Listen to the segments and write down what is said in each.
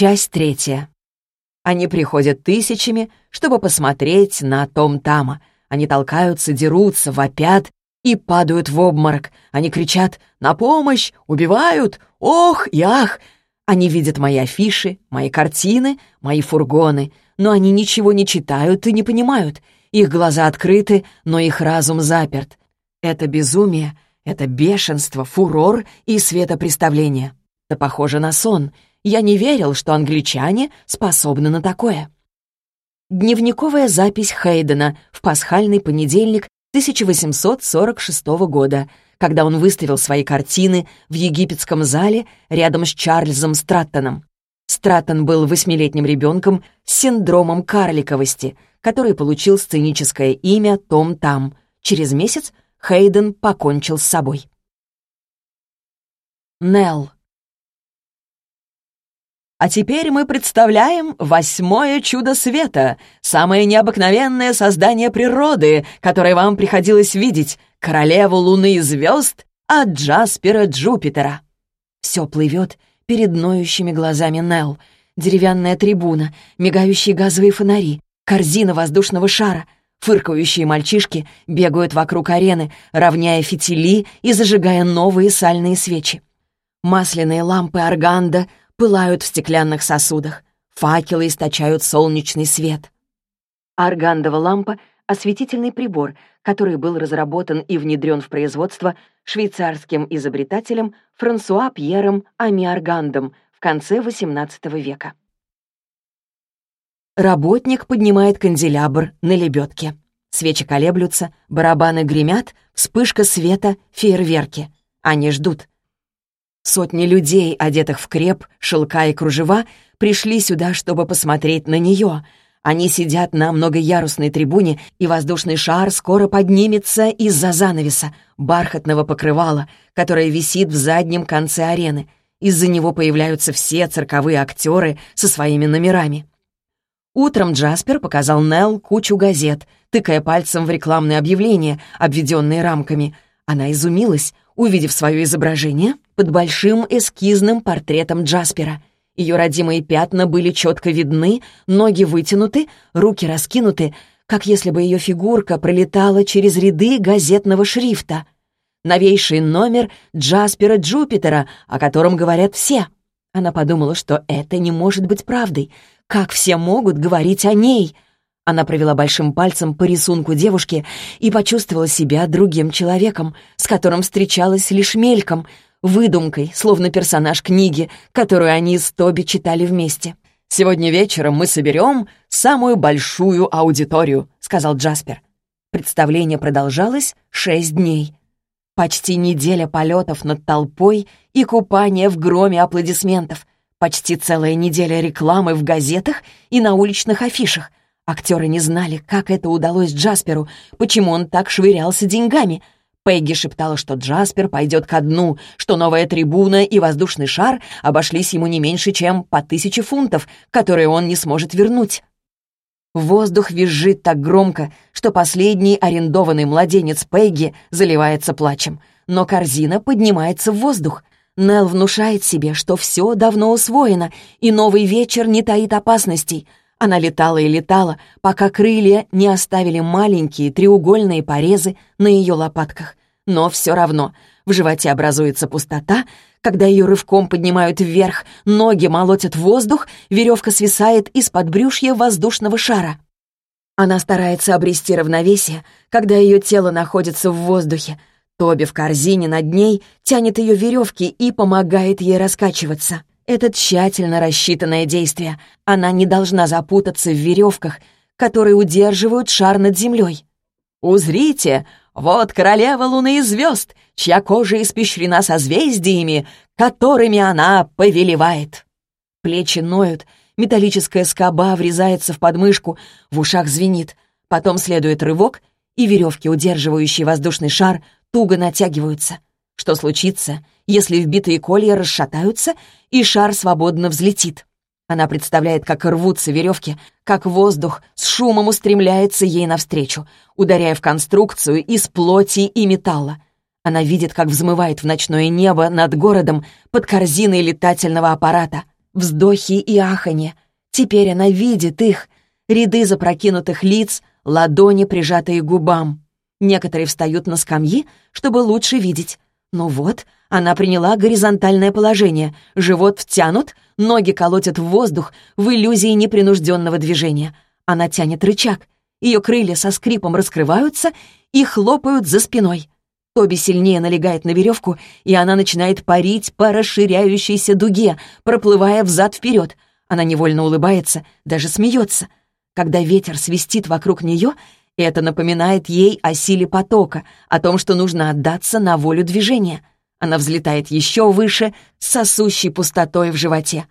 Часть третья. Они приходят тысячами, чтобы посмотреть на Том Тама. Они толкаются, дерутся, вопят и падают в обморок. Они кричат «На помощь! Убивают! Ох и ах!» Они видят мои афиши, мои картины, мои фургоны, но они ничего не читают и не понимают. Их глаза открыты, но их разум заперт. Это безумие, это бешенство, фурор и светопреставление. Это похоже на сон. Я не верил, что англичане способны на такое. Дневниковая запись Хейдена в пасхальный понедельник 1846 года, когда он выставил свои картины в египетском зале рядом с Чарльзом Страттоном. Страттон был восьмилетним ребенком с синдромом карликовости, который получил сценическое имя Том Там. Через месяц Хейден покончил с собой. Нелл. А теперь мы представляем восьмое чудо света, самое необыкновенное создание природы, которое вам приходилось видеть, королеву луны и звезд от Джаспера Джупитера. Все плывет перед ноющими глазами Нелл. Деревянная трибуна, мигающие газовые фонари, корзина воздушного шара — Фыркающие мальчишки бегают вокруг арены, равняя фитили и зажигая новые сальные свечи. Масляные лампы органда пылают в стеклянных сосудах. Факелы источают солнечный свет. Аргандова лампа — осветительный прибор, который был разработан и внедрен в производство швейцарским изобретателем Франсуа Пьером Ами Аргандом в конце XVIII века. Работник поднимает канделябр на лебедке. Свечи колеблются, барабаны гремят, вспышка света, фейерверки. Они ждут. Сотни людей, одетых в креп, шелка и кружева, пришли сюда, чтобы посмотреть на нее. Они сидят на многоярусной трибуне, и воздушный шар скоро поднимется из-за занавеса, бархатного покрывала, которое висит в заднем конце арены. Из-за него появляются все цирковые актеры со своими номерами. Утром Джаспер показал Нелл кучу газет, тыкая пальцем в рекламные объявления, обведенные рамками. Она изумилась, увидев свое изображение под большим эскизным портретом Джаспера. Ее родимые пятна были четко видны, ноги вытянуты, руки раскинуты, как если бы ее фигурка пролетала через ряды газетного шрифта. Новейший номер Джаспера Джупитера, о котором говорят все. Она подумала, что это не может быть правдой. Как все могут говорить о ней — она провела большим пальцем по рисунку девушки и почувствовала себя другим человеком, с которым встречалась лишь мельком, выдумкой, словно персонаж книги, которую они с Тоби читали вместе. «Сегодня вечером мы соберем самую большую аудиторию», — сказал Джаспер. Представление продолжалось шесть дней. Почти неделя полетов над толпой и купания в громе аплодисментов. Почти целая неделя рекламы в газетах и на уличных афишах. Актеры не знали, как это удалось Джасперу, почему он так швырялся деньгами. Пегги шептала, что Джаспер пойдет ко дну, что новая трибуна и воздушный шар обошлись ему не меньше, чем по тысяче фунтов, которые он не сможет вернуть. Воздух визжит так громко, что последний арендованный младенец Пегги заливается плачем. Но корзина поднимается в воздух. Нелл внушает себе, что все давно усвоено, и новый вечер не таит опасностей — она летала и летала, пока крылья не оставили маленькие треугольные порезы на ее лопатках. Но все равно в животе образуется пустота, когда ее рывком поднимают вверх, ноги молотят воздух, веревка свисает из-под брюшья воздушного шара. Она старается обрести равновесие, когда ее тело находится в воздухе. Тоби в корзине над ней тянет ее веревки и помогает ей раскачиваться. Это тщательно рассчитанное действие. Она не должна запутаться в веревках, которые удерживают шар над землей. «Узрите, вот королева луны и звезд, чья кожа испещрена созвездиями, которыми она повелевает». Плечи ноют, металлическая скоба врезается в подмышку, в ушах звенит. Потом следует рывок, и веревки, удерживающие воздушный шар, туго натягиваются. Что случится, если вбитые колья расшатаются, и шар свободно взлетит? Она представляет, как рвутся веревки, как воздух с шумом устремляется ей навстречу, ударяя в конструкцию из плоти и металла. Она видит, как взмывает в ночное небо над городом под корзиной летательного аппарата. вздохи и аханье. Теперь она видит их. Ряды запрокинутых лиц, ладони, прижатые губам. Некоторые встают на скамьи, чтобы лучше видеть. Ну вот, она приняла горизонтальное положение. Живот втянут, ноги колотят в воздух в иллюзии непринужденного движения. Она тянет рычаг. Ее крылья со скрипом раскрываются и хлопают за спиной. Тоби сильнее налегает на веревку, и она начинает парить по расширяющейся дуге, проплывая взад-вперед. Она невольно улыбается, даже смеется. Когда ветер свистит вокруг нее, это напоминает ей о силе потока, о том, что нужно отдаться на волю движения. Она взлетает еще выше, сосущей пустотой в животе.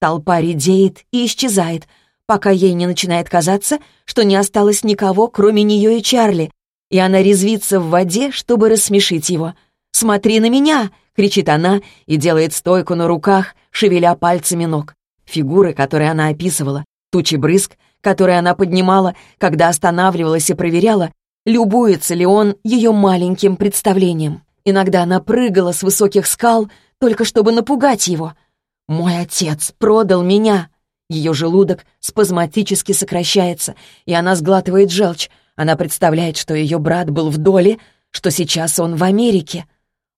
Толпа редеет и исчезает, пока ей не начинает казаться, что не осталось никого, кроме нее и Чарли, и она резвится в воде, чтобы рассмешить его. «Смотри на меня!» — кричит она и делает стойку на руках, шевеля пальцами ног. Фигуры, которые она описывала, тучи брызг, которые она поднимала, когда останавливалась и проверяла, любуется ли он ее маленьким представлением. Иногда она прыгала с высоких скал, только чтобы напугать его. «Мой отец продал меня!» Ее желудок спазматически сокращается, и она сглатывает желчь. Она представляет, что ее брат был в доле, что сейчас он в Америке.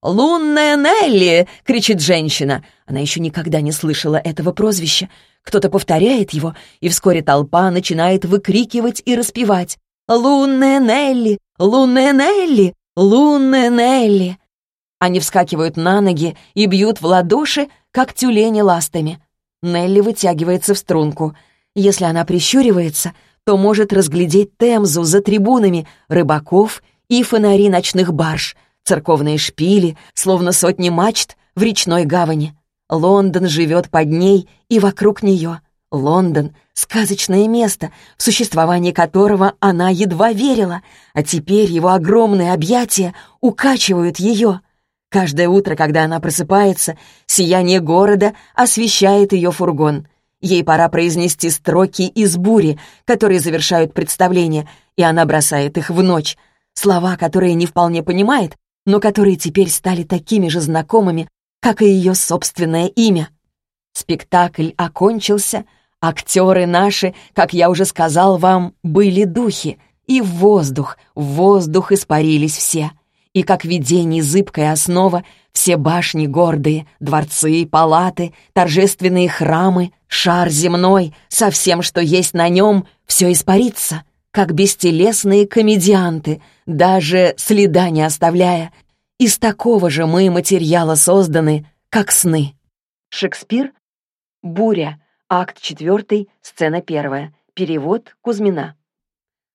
«Лунная Нелли!» — кричит женщина. Она еще никогда не слышала этого прозвища. Кто-то повторяет его, и вскоре толпа начинает выкрикивать и распевать. «Лунная Нелли! Лунная Нелли! Лунная Нелли!» Они вскакивают на ноги и бьют в ладоши, как тюлени ластами. Нелли вытягивается в струнку. Если она прищуривается, то может разглядеть Темзу за трибунами, рыбаков и фонари ночных барж, церковные шпили, словно сотни мачт в речной гавани. Лондон живет под ней и вокруг нее. Лондон — сказочное место, в существовании которого она едва верила, а теперь его огромные объятия укачивают ее. Каждое утро, когда она просыпается, сияние города освещает ее фургон. Ей пора произнести строки из бури, которые завершают представление, и она бросает их в ночь. Слова, которые не вполне понимает, но которые теперь стали такими же знакомыми, как и ее собственное имя. Спектакль окончился, актеры наши, как я уже сказал вам, были духи, и в воздух, в воздух испарились все — и как видение зыбкая основа, все башни гордые, дворцы, палаты, торжественные храмы, шар земной, со всем, что есть на нем, все испарится, как бестелесные комедианты, даже следа не оставляя. Из такого же мы материала созданы, как сны. Шекспир «Буря», акт 4, сцена 1, перевод Кузьмина.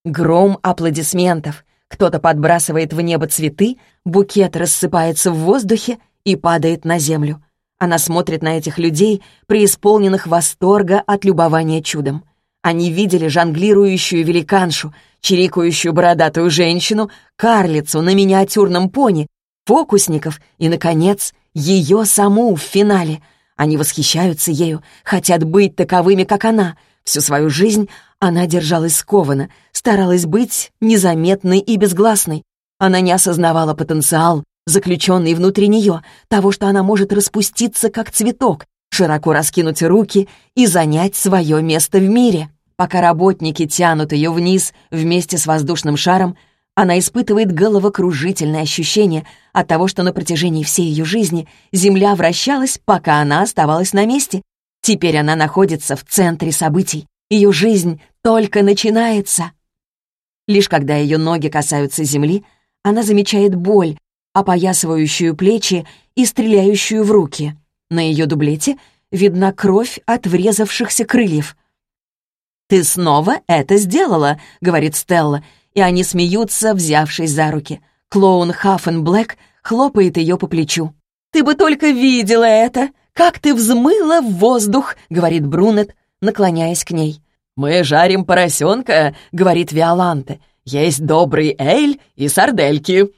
Гром аплодисментов, кто-то подбрасывает в небо цветы, букет рассыпается в воздухе и падает на землю. Она смотрит на этих людей, преисполненных восторга от любования чудом. Они видели жонглирующую великаншу, чирикающую бородатую женщину, карлицу на миниатюрном пони, фокусников и, наконец, ее саму в финале. Они восхищаются ею, хотят быть таковыми, как она. Всю свою жизнь она держалась скованно, старалась быть незаметной и безгласной. Она не осознавала потенциал, заключенный внутри нее, того, что она может распуститься, как цветок, широко раскинуть руки и занять свое место в мире. Пока работники тянут ее вниз вместе с воздушным шаром, она испытывает головокружительное ощущение от того, что на протяжении всей ее жизни Земля вращалась, пока она оставалась на месте. Теперь она находится в центре событий. Ее жизнь только начинается. Лишь когда ее ноги касаются земли, она замечает боль, опоясывающую плечи и стреляющую в руки. На ее дублете видна кровь от врезавшихся крыльев. «Ты снова это сделала», — говорит Стелла, и они смеются, взявшись за руки. Клоун Хаффен Блэк хлопает ее по плечу. «Ты бы только видела это! Как ты взмыла в воздух!» — говорит Брунет, наклоняясь к ней. «Мы жарим поросенка», — говорит Виоланте. «Есть добрый эль и сардельки».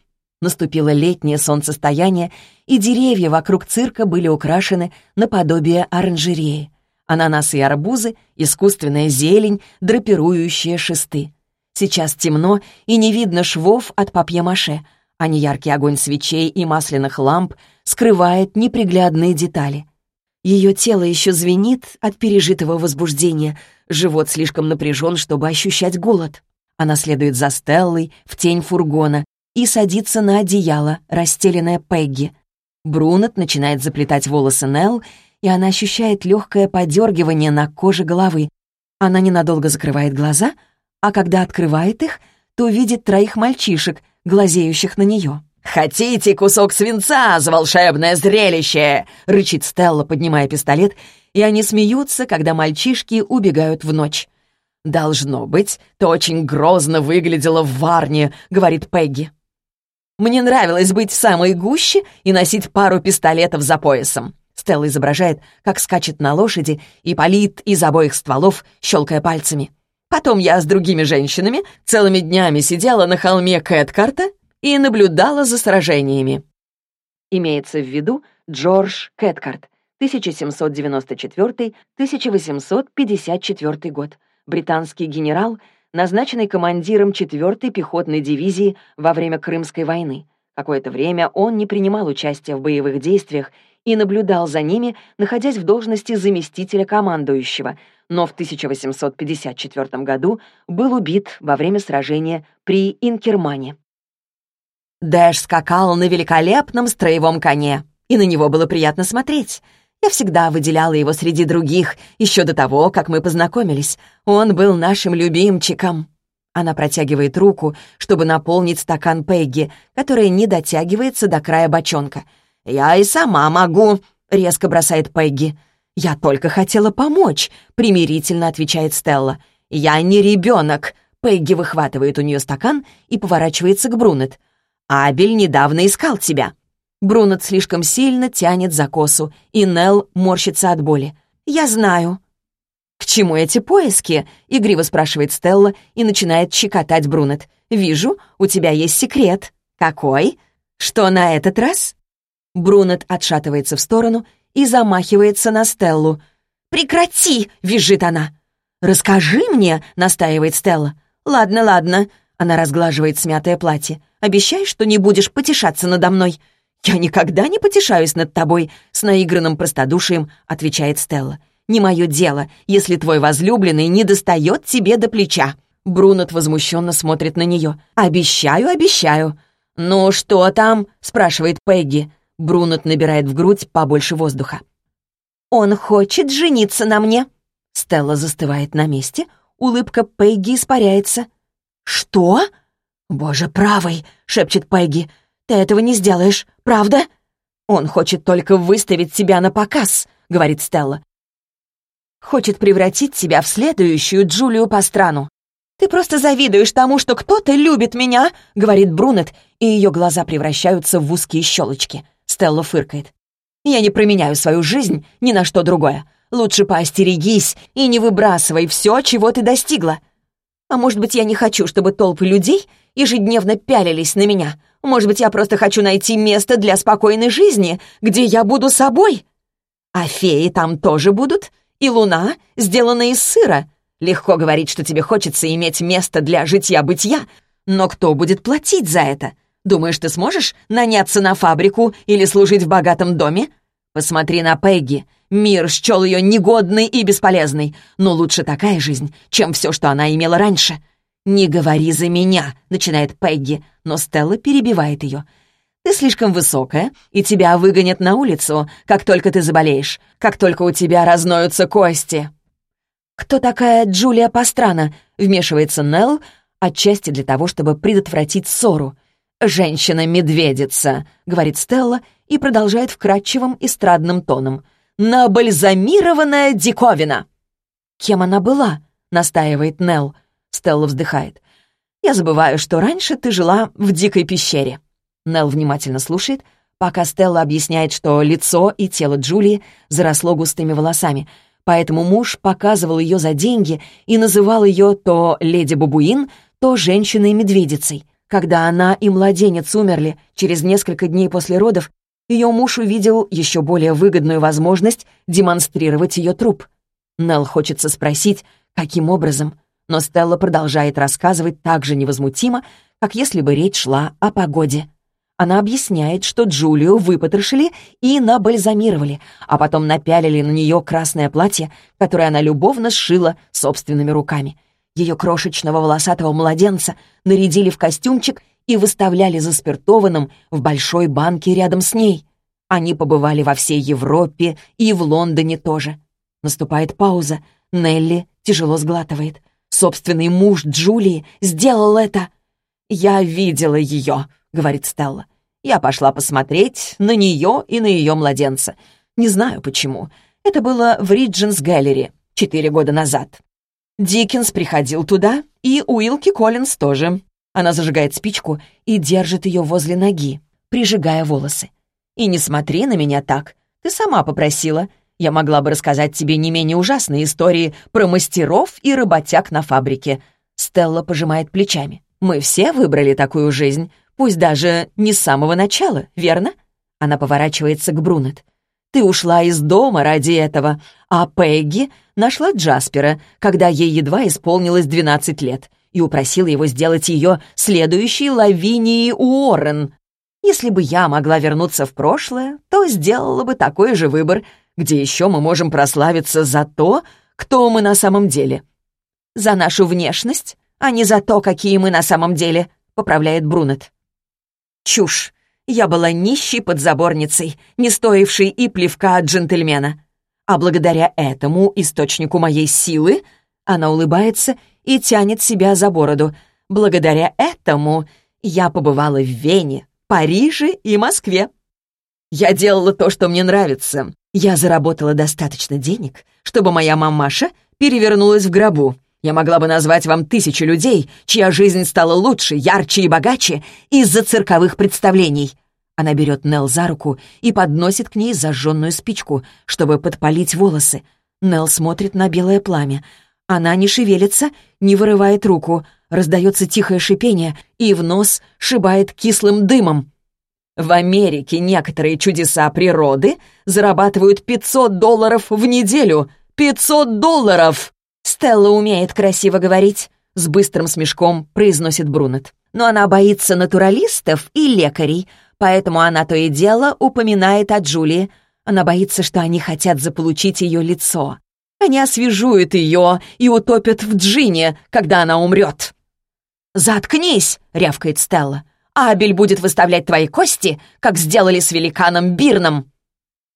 Наступило летнее солнцестояние, и деревья вокруг цирка были украшены наподобие оранжереи. Ананасы и арбузы, искусственная зелень, драпирующие шесты. Сейчас темно, и не видно швов от папье-маше, а неяркий огонь свечей и масляных ламп скрывает неприглядные детали. Ее тело еще звенит от пережитого возбуждения, живот слишком напряжен, чтобы ощущать голод. Она следует за Стеллой в тень фургона и садится на одеяло, расстеленное Пегги. Брунет начинает заплетать волосы Нелл, и она ощущает легкое подергивание на коже головы. Она ненадолго закрывает глаза, а когда открывает их, то видит троих мальчишек, глазеющих на нее. «Хотите кусок свинца за волшебное зрелище?» — рычит Стелла, поднимая пистолет, и они смеются, когда мальчишки убегают в ночь. «Должно быть, ты очень грозно выглядела в Варне», — говорит Пегги. «Мне нравилось быть самой гуще и носить пару пистолетов за поясом». Стелла изображает, как скачет на лошади и палит из обоих стволов, щелкая пальцами. Потом я с другими женщинами целыми днями сидела на холме Кэткарта и наблюдала за сражениями. Имеется в виду Джордж Кэткарт, 1794-1854 год, британский генерал, назначенный командиром 4-й пехотной дивизии во время Крымской войны. Какое-то время он не принимал участия в боевых действиях и наблюдал за ними, находясь в должности заместителя командующего, но в 1854 году был убит во время сражения при Инкермане. Дэш скакал на великолепном строевом коне, и на него было приятно смотреть. Я всегда выделяла его среди других, еще до того, как мы познакомились. Он был нашим любимчиком. Она протягивает руку, чтобы наполнить стакан Пегги, которая не дотягивается до края бочонка. «Я и сама могу», — резко бросает Пегги. «Я только хотела помочь», — примирительно отвечает Стелла. «Я не ребенок», — Пегги выхватывает у нее стакан и поворачивается к Брунет. Абель недавно искал тебя». Брунет слишком сильно тянет за косу, и Нелл морщится от боли. «Я знаю». «К чему эти поиски?» — игриво спрашивает Стелла и начинает щекотать Брунет. «Вижу, у тебя есть секрет». «Какой? Что на этот раз?» Брунет отшатывается в сторону и замахивается на Стеллу. «Прекрати!» — визжит она. «Расскажи мне!» — настаивает Стелла. «Ладно, ладно». Она разглаживает смятое платье. Обещай, что не будешь потешаться надо мной». «Я никогда не потешаюсь над тобой», — с наигранным простодушием отвечает Стелла. «Не мое дело, если твой возлюбленный не достает тебе до плеча». Брунет возмущенно смотрит на нее. «Обещаю, обещаю». «Ну что там?» — спрашивает Пегги. Брунет набирает в грудь побольше воздуха. «Он хочет жениться на мне». Стелла застывает на месте, улыбка Пегги испаряется. «Что?» «Боже правый!» — шепчет Пегги. «Ты этого не сделаешь, правда?» «Он хочет только выставить себя на показ», — говорит Стелла. «Хочет превратить тебя в следующую Джулию по страну. «Ты просто завидуешь тому, что кто-то любит меня», — говорит Брунет, и ее глаза превращаются в узкие щелочки. Стелла фыркает. «Я не променяю свою жизнь ни на что другое. Лучше поостерегись и не выбрасывай все, чего ты достигла. А может быть, я не хочу, чтобы толпы людей ежедневно пялились на меня. Может быть, я просто хочу найти место для спокойной жизни, где я буду собой? А феи там тоже будут? И луна, сделанная из сыра? Легко говорить, что тебе хочется иметь место для житья-бытия, но кто будет платить за это? Думаешь, ты сможешь наняться на фабрику или служить в богатом доме? Посмотри на Пегги. Мир счел ее негодной и бесполезной, но лучше такая жизнь, чем все, что она имела раньше. «Не говори за меня», — начинает Пегги, но Стелла перебивает ее. «Ты слишком высокая, и тебя выгонят на улицу, как только ты заболеешь, как только у тебя разноются кости». «Кто такая Джулия Пастрана?» — вмешивается Нелл, отчасти для того, чтобы предотвратить ссору. «Женщина-медведица», — говорит Стелла и продолжает вкрадчивым эстрадным тоном. «Набальзамированная диковина!» «Кем она была?» — настаивает Нелл. Стелла вздыхает. «Я забываю, что раньше ты жила в дикой пещере». Нелл внимательно слушает, пока Стелла объясняет, что лицо и тело Джулии заросло густыми волосами, поэтому муж показывал ее за деньги и называл ее то леди Бабуин, то женщиной-медведицей. Когда она и младенец умерли через несколько дней после родов, ее муж увидел еще более выгодную возможность демонстрировать ее труп. Нелл хочется спросить, каким образом, но Стелла продолжает рассказывать так же невозмутимо, как если бы речь шла о погоде. Она объясняет, что Джулию выпотрошили и набальзамировали, а потом напялили на нее красное платье, которое она любовно сшила собственными руками. Ее крошечного волосатого младенца нарядили в костюмчик и выставляли заспиртованным в большой банке рядом с ней. Они побывали во всей Европе и в Лондоне тоже. Наступает пауза. Нелли тяжело сглатывает. Собственный муж Джулии сделал это. «Я видела ее», — говорит Стелла. Я пошла посмотреть на нее и на ее младенца. Не знаю почему. Это было в Ридженс Гэллери четыре года назад. Диккенс приходил туда, и Уилки Коллинз тоже. Она зажигает спичку и держит ее возле ноги, прижигая волосы. «И не смотри на меня так. Ты сама попросила. Я могла бы рассказать тебе не менее ужасные истории про мастеров и работяг на фабрике». Стелла пожимает плечами. «Мы все выбрали такую жизнь. Пусть даже не с самого начала, верно?» Она поворачивается к Брунет. «Ты ушла из дома ради этого, а Пегги нашла Джаспера, когда ей едва исполнилось 12 лет, и упросила его сделать ее следующей Лавинией Уоррен. Если бы я могла вернуться в прошлое, то сделала бы такой же выбор, где еще мы можем прославиться за то, кто мы на самом деле. За нашу внешность, а не за то, какие мы на самом деле», — поправляет Брунет. Чушь. Я была нищей подзаборницей, не стоившей и плевка от джентльмена. А благодаря этому источнику моей силы она улыбается и тянет себя за бороду. Благодаря этому я побывала в Вене, Париже и Москве. Я делала то, что мне нравится. Я заработала достаточно денег, чтобы моя мамаша перевернулась в гробу. Я могла бы назвать вам тысячу людей, чья жизнь стала лучше, ярче и богаче из-за цирковых представлений. Она берет Нел за руку и подносит к ней зажженную спичку, чтобы подпалить волосы. Нел смотрит на белое пламя. Она не шевелится, не вырывает руку. Раздается тихое шипение, и в нос шибает кислым дымом. В Америке некоторые чудеса природы зарабатывают 500 долларов в неделю. 500 долларов! «Стелла умеет красиво говорить», — с быстрым смешком произносит Брунет. «Но она боится натуралистов и лекарей, поэтому она то и дело упоминает о Джулии. Она боится, что они хотят заполучить ее лицо. Они освежуют ее и утопят в джине, когда она умрет». «Заткнись!» — рявкает Стелла. «Абель будет выставлять твои кости, как сделали с великаном Бирном».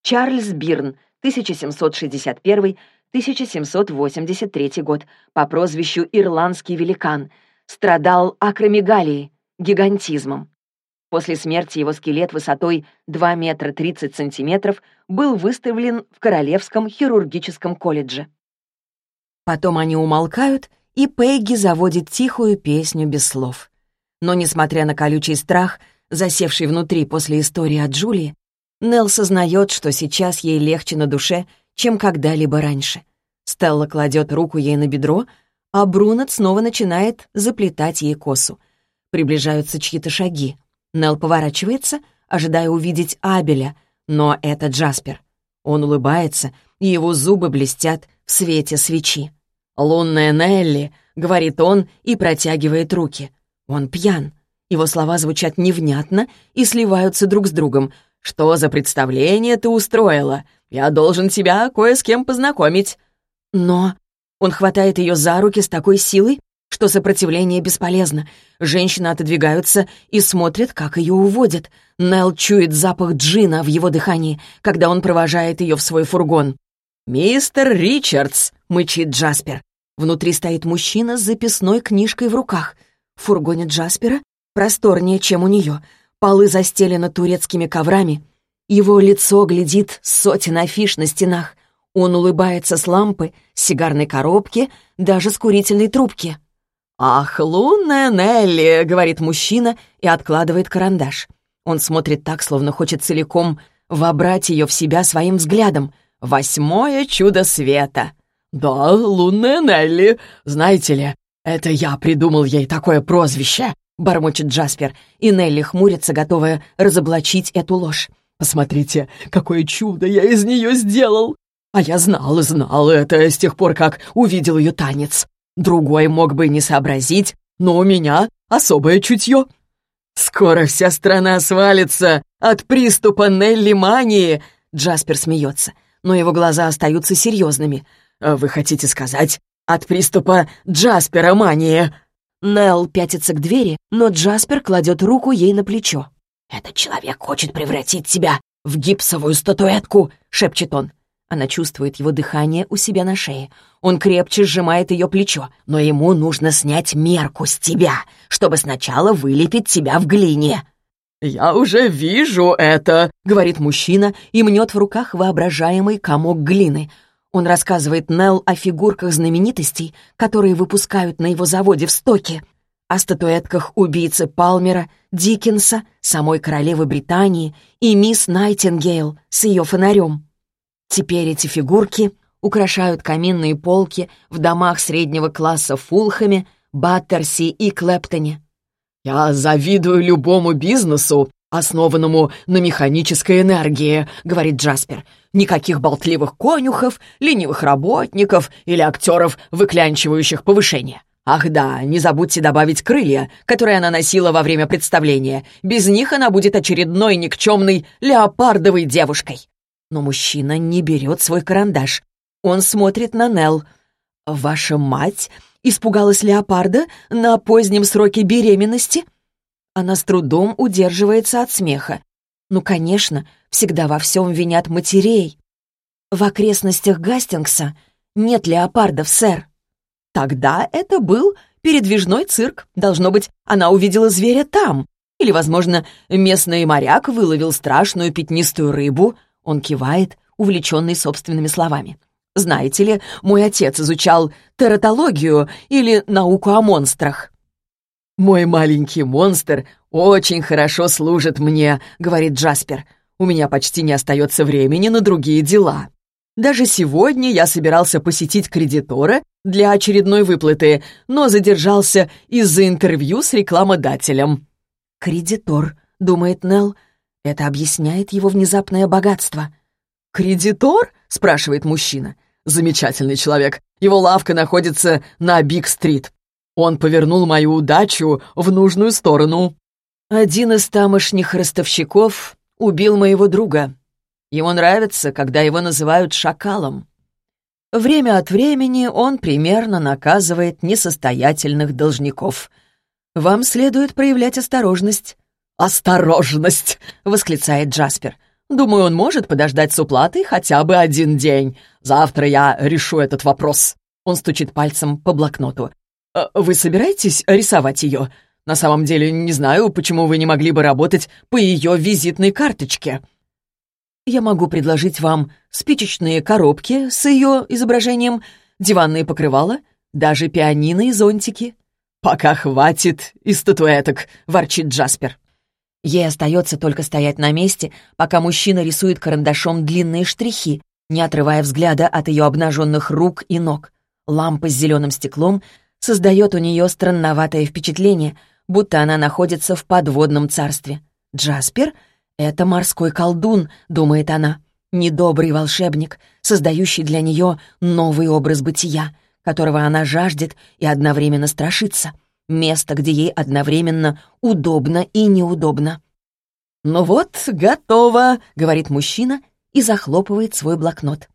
Чарльз Бирн, 1761 1783 год, по прозвищу «Ирландский великан», страдал акромегалией, гигантизмом. После смерти его скелет высотой 2 метра 30 сантиметров был выставлен в Королевском хирургическом колледже. Потом они умолкают, и Пегги заводит тихую песню без слов. Но, несмотря на колючий страх, засевший внутри после истории о Джулии, Нелл сознает, что сейчас ей легче на душе, чем когда-либо раньше. Стелла кладет руку ей на бедро, а Брунет снова начинает заплетать ей косу. Приближаются чьи-то шаги. Нелл поворачивается, ожидая увидеть Абеля, но это Джаспер. Он улыбается, и его зубы блестят в свете свечи. «Лунная Нелли», — говорит он и протягивает руки. Он пьян. Его слова звучат невнятно и сливаются друг с другом. «Что за представление ты устроила? Я должен тебя кое с кем познакомить». Но он хватает ее за руки с такой силой, что сопротивление бесполезно. Женщины отодвигаются и смотрят, как ее уводят. Нелл чует запах джина в его дыхании, когда он провожает ее в свой фургон. «Мистер Ричардс!» — мычит Джаспер. Внутри стоит мужчина с записной книжкой в руках. В фургоне Джаспера просторнее, чем у нее. Полы застелены турецкими коврами. Его лицо глядит сотен афиш на стенах. Он улыбается с лампы, с сигарной коробки, даже с курительной трубки. «Ах, лунная Нелли!» — говорит мужчина и откладывает карандаш. Он смотрит так, словно хочет целиком вобрать ее в себя своим взглядом. «Восьмое чудо света!» «Да, лунная Нелли. Знаете ли, это я придумал ей такое прозвище», — бормочет Джаспер, и Нелли хмурится, готовая разоблачить эту ложь. «Посмотрите, какое чудо я из нее сделал! А я знал знал это с тех пор, как увидел ее танец. Другой мог бы не сообразить, но у меня особое чутье. «Скоро вся страна свалится от приступа Нелли-мании!» Джаспер смеется, но его глаза остаются серьезными. «А «Вы хотите сказать, от приступа Джаспера-мании?» Нелл пятится к двери, но Джаспер кладет руку ей на плечо. «Этот человек хочет превратить тебя в гипсовую статуэтку!» — шепчет он. Она чувствует его дыхание у себя на шее. Он крепче сжимает ее плечо. Но ему нужно снять мерку с тебя, чтобы сначала вылепить тебя в глине. «Я уже вижу это», — говорит мужчина и мнет в руках воображаемый комок глины. Он рассказывает Нелл о фигурках знаменитостей, которые выпускают на его заводе в стоке, о статуэтках убийцы Палмера, Диккенса, самой королевы Британии и мисс Найтингейл с ее фонарем. Теперь эти фигурки украшают каминные полки в домах среднего класса в Фулхэме, Баттерси и Клэптоне. «Я завидую любому бизнесу, основанному на механической энергии», — говорит Джаспер. «Никаких болтливых конюхов, ленивых работников или актеров, выклянчивающих повышение. Ах да, не забудьте добавить крылья, которые она носила во время представления. Без них она будет очередной никчемной леопардовой девушкой. Но мужчина не берет свой карандаш. Он смотрит на Нелл. «Ваша мать испугалась леопарда на позднем сроке беременности?» Она с трудом удерживается от смеха. «Ну, конечно, всегда во всем винят матерей. В окрестностях Гастингса нет леопардов, сэр». Тогда это был передвижной цирк. Должно быть, она увидела зверя там. Или, возможно, местный моряк выловил страшную пятнистую рыбу, он кивает, увлеченный собственными словами. «Знаете ли, мой отец изучал тератологию или науку о монстрах». «Мой маленький монстр очень хорошо служит мне», — говорит Джаспер. «У меня почти не остается времени на другие дела. Даже сегодня я собирался посетить кредитора для очередной выплаты, но задержался из-за интервью с рекламодателем». «Кредитор», — думает Нелл, это объясняет его внезапное богатство. «Кредитор?» — спрашивает мужчина. «Замечательный человек. Его лавка находится на Биг-стрит. Он повернул мою удачу в нужную сторону». Один из тамошних ростовщиков убил моего друга. Ему нравится, когда его называют шакалом. Время от времени он примерно наказывает несостоятельных должников. Вам следует проявлять осторожность. «Осторожность!» — восклицает Джаспер. «Думаю, он может подождать с уплатой хотя бы один день. Завтра я решу этот вопрос». Он стучит пальцем по блокноту. «Э, «Вы собираетесь рисовать ее? На самом деле, не знаю, почему вы не могли бы работать по ее визитной карточке». «Я могу предложить вам спичечные коробки с ее изображением, диванные покрывала, даже пианино и зонтики». «Пока хватит и статуэток», — ворчит Джаспер. Ей остается только стоять на месте, пока мужчина рисует карандашом длинные штрихи, не отрывая взгляда от ее обнаженных рук и ног. Лампа с зеленым стеклом создает у нее странноватое впечатление, будто она находится в подводном царстве. «Джаспер — это морской колдун», — думает она, недобрый волшебник, создающий для нее новый образ бытия, которого она жаждет и одновременно страшится — Место, где ей одновременно удобно и неудобно. «Ну вот, готово», — говорит мужчина и захлопывает свой блокнот.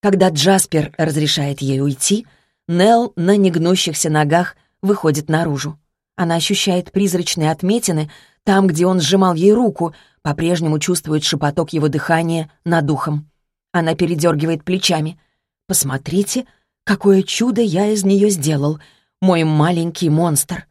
Когда Джаспер разрешает ей уйти, Нелл на негнущихся ногах выходит наружу. Она ощущает призрачные отметины там, где он сжимал ей руку, по-прежнему чувствует шепоток его дыхания над ухом. Она передергивает плечами. «Посмотрите, какое чудо я из нее сделал!» мой маленький монстр.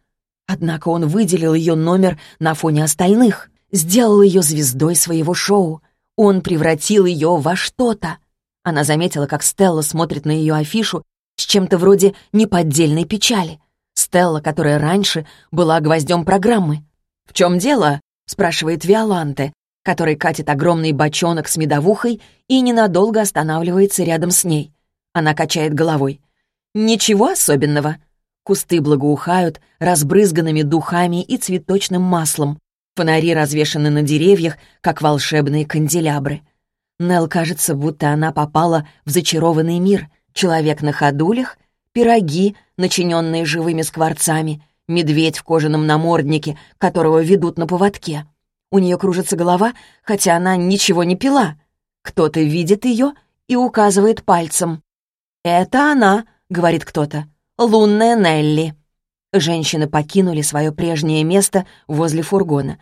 Однако он выделил ее номер на фоне остальных, сделал ее звездой своего шоу. Он превратил ее во что-то. Она заметила, как Стелла смотрит на ее афишу с чем-то вроде неподдельной печали. Стелла, которая раньше была гвоздем программы. «В чем дело?» — спрашивает Виоланте, который катит огромный бочонок с медовухой и ненадолго останавливается рядом с ней. Она качает головой. «Ничего особенного. Кусты благоухают разбрызганными духами и цветочным маслом. Фонари развешаны на деревьях, как волшебные канделябры. Нел кажется, будто она попала в зачарованный мир. Человек на ходулях, пироги, начиненные живыми скворцами, медведь в кожаном наморднике, которого ведут на поводке. У нее кружится голова, хотя она ничего не пила. Кто-то видит ее и указывает пальцем. «Это она», — говорит кто-то, — «лунная Нелли». Женщины покинули свое прежнее место возле фургона.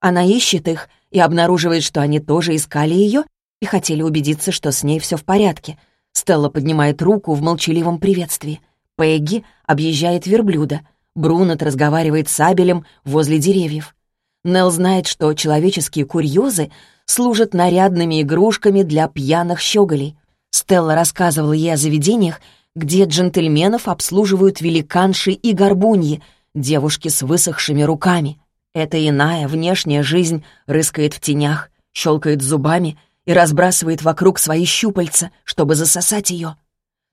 Она ищет их и обнаруживает, что они тоже искали ее и хотели убедиться, что с ней все в порядке. Стелла поднимает руку в молчаливом приветствии. Пегги объезжает верблюда. Брунет разговаривает с Абелем возле деревьев. Нелл знает, что человеческие курьезы служат нарядными игрушками для пьяных щеголей. Стелла рассказывала ей о заведениях, где джентльменов обслуживают великанши и горбуньи, девушки с высохшими руками. Эта иная внешняя жизнь рыскает в тенях, щелкает зубами и разбрасывает вокруг свои щупальца, чтобы засосать ее.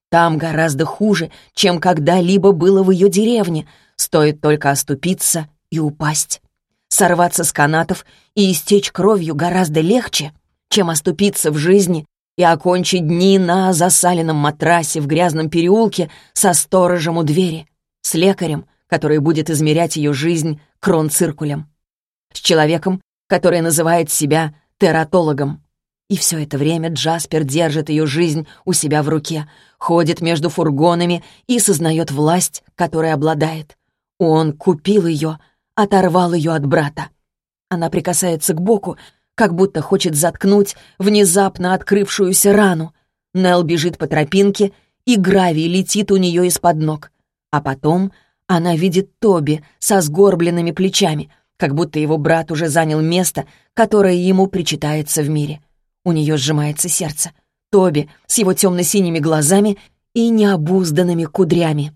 Там гораздо хуже, чем когда-либо было в ее деревне, стоит только оступиться и упасть. Сорваться с канатов и истечь кровью гораздо легче, чем оступиться в жизни и окончить дни на засаленном матрасе в грязном переулке со сторожем у двери, с лекарем, который будет измерять ее жизнь кронциркулем, с человеком, который называет себя тератологом. И все это время Джаспер держит ее жизнь у себя в руке, ходит между фургонами и сознает власть, которой обладает. Он купил ее, оторвал ее от брата. Она прикасается к боку, как будто хочет заткнуть внезапно открывшуюся рану. Нел бежит по тропинке, и гравий летит у нее из-под ног. А потом она видит Тоби со сгорбленными плечами, как будто его брат уже занял место, которое ему причитается в мире. У нее сжимается сердце. Тоби с его темно-синими глазами и необузданными кудрями.